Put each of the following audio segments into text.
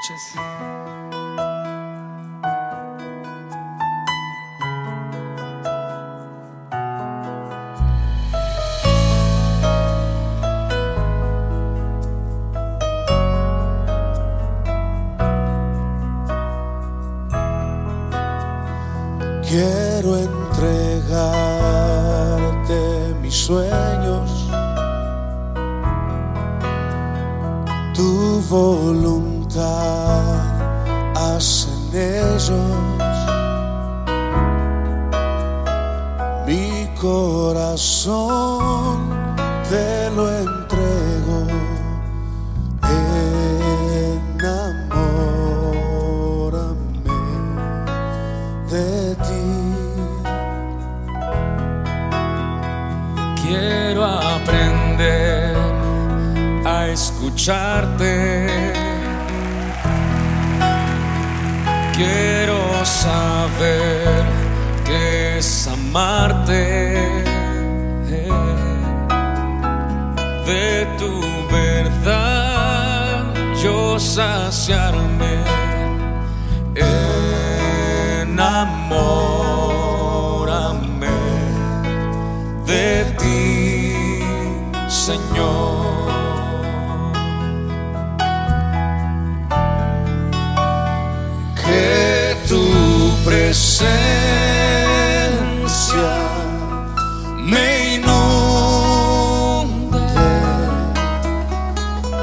noches. Quiero entregarte tu voluntad, haz en ellos mi corazón, te lo entrego. Escucharte. Quiero saber qué es amarte. De tu verdad yo saciarme. Enamórame que tu presencia me inunde,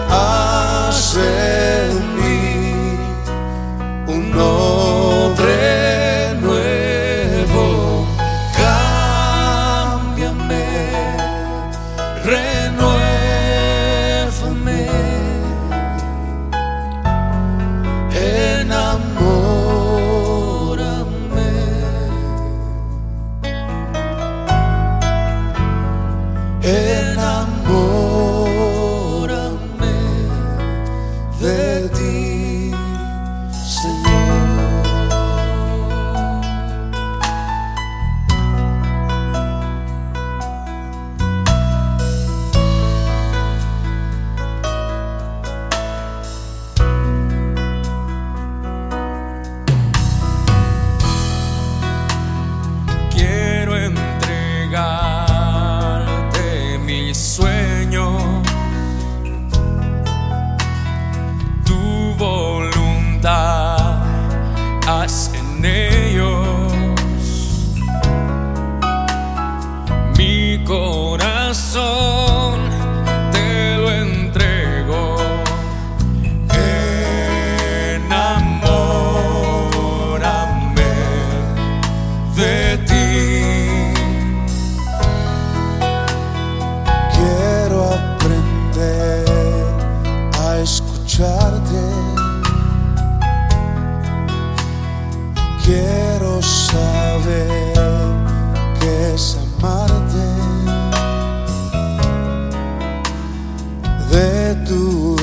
haz de mí un hombre nuevo, cámbiame, renuévame.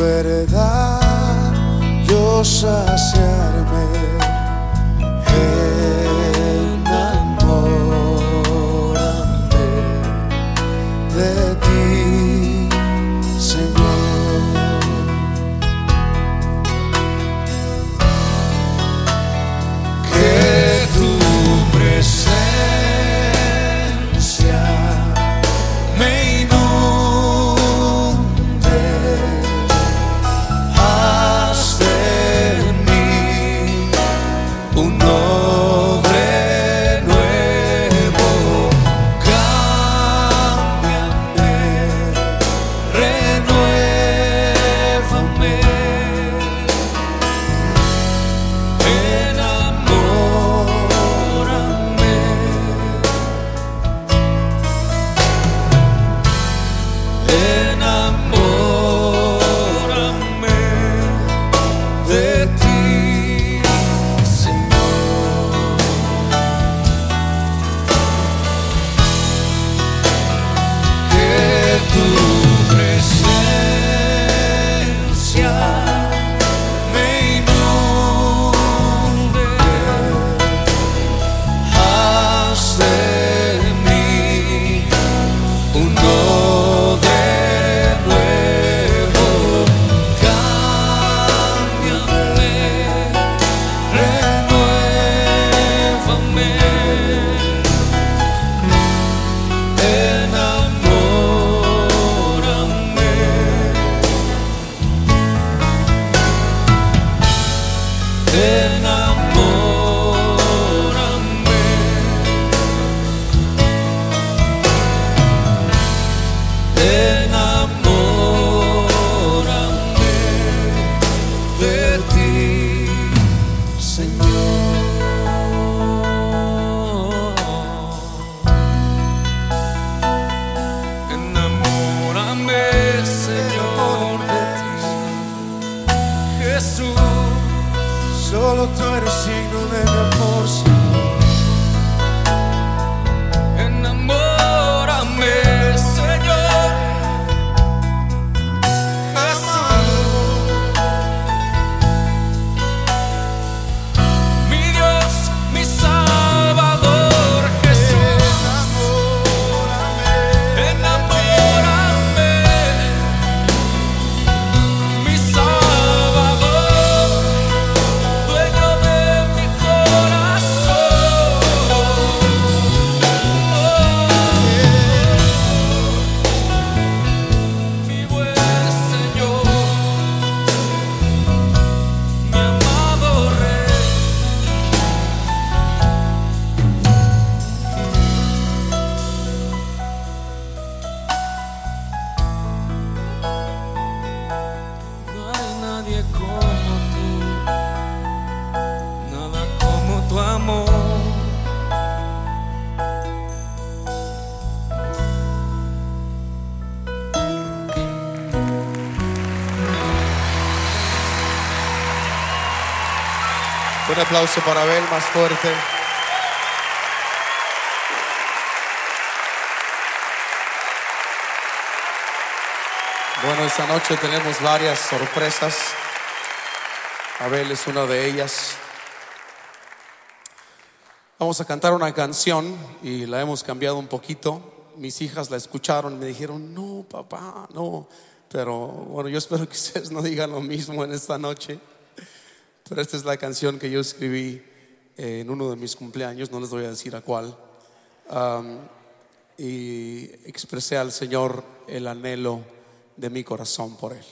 Verdad yo saciarme. Solo tú eres digno de mi amor, Un aplauso para Abel más fuerte. Bueno, esta noche tenemos varias sorpresas. Abel es una de ellas. Vamos a cantar una canción y la hemos cambiado un poquito. Mis hijas la escucharon y me dijeron, no, papá, no. Pero bueno, yo espero que ustedes no digan lo mismo en esta noche. Pero esta es la canción que yo escribí eh, en uno de mis cumpleaños, no les voy a decir a cuál. Y expresé al Señor el anhelo de mi corazón por Él.